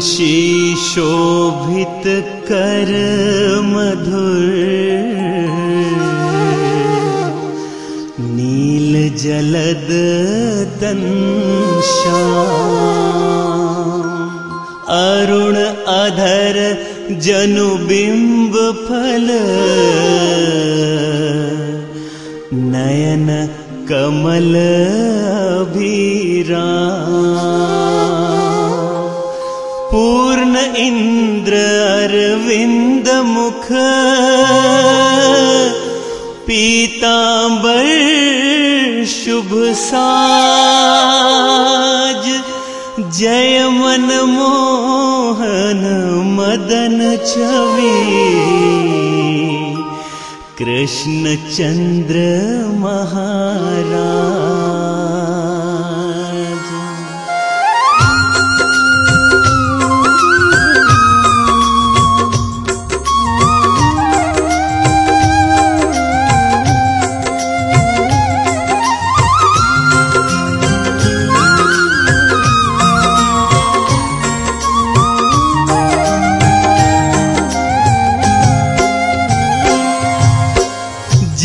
वंशी शोभित कर मधुर नील जलदनुष अरुण अधर जनुबिम्बफल नयन कमल भीरा इन्द्र अरविन्द पीताम्बर शुभ साज जय मनमोहन मदन छवि कृष्ण चन्द्र महारा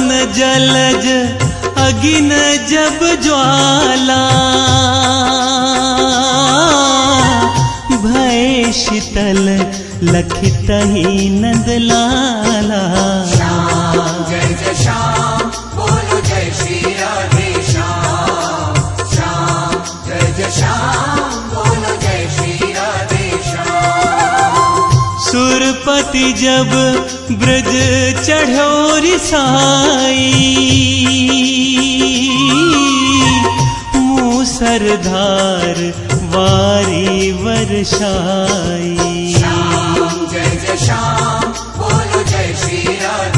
न जलज अगिन जब ज्वाला भय शीतल लखित ही नंद लाला श्याम जय जय श्याम बोलो जय श्री राधे पति जब ब्रज चढ़ोर साई मूसरधार वारी वर्षाई श्याम जय जय श्याम बोलो जय श्री राधे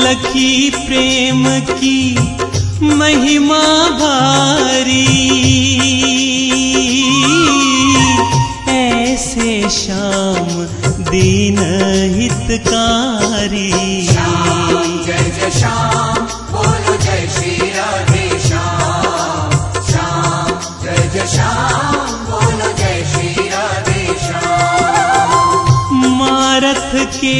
लखी प्रेम की महिमा भारी ऐसे शाम दीन हितकारी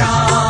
श्याम